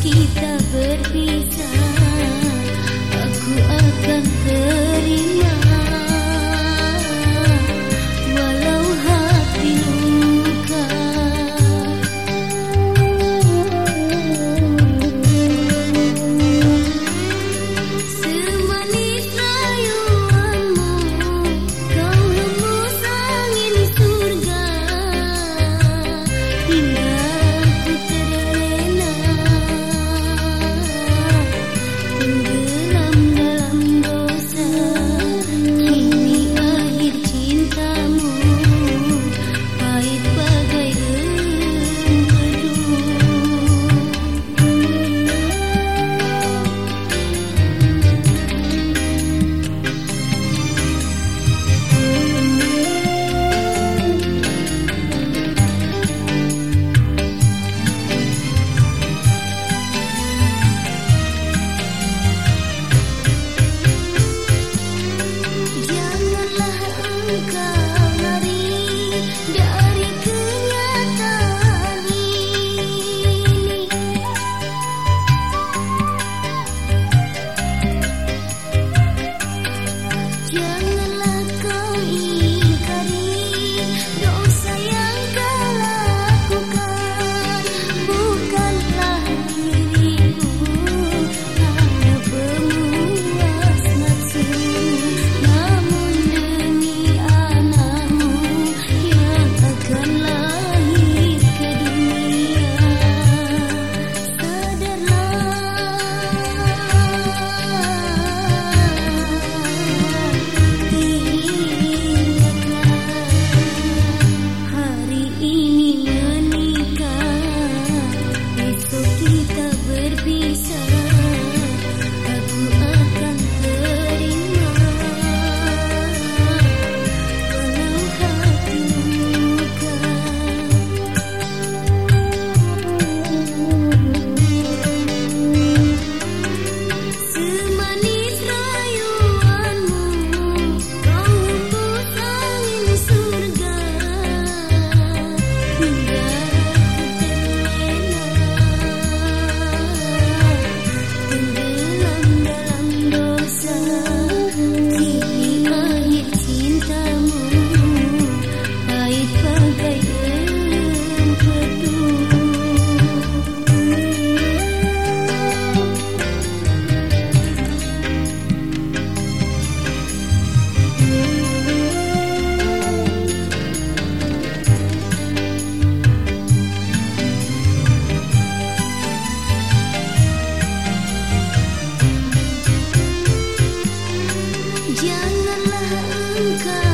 记得。janganlah engkau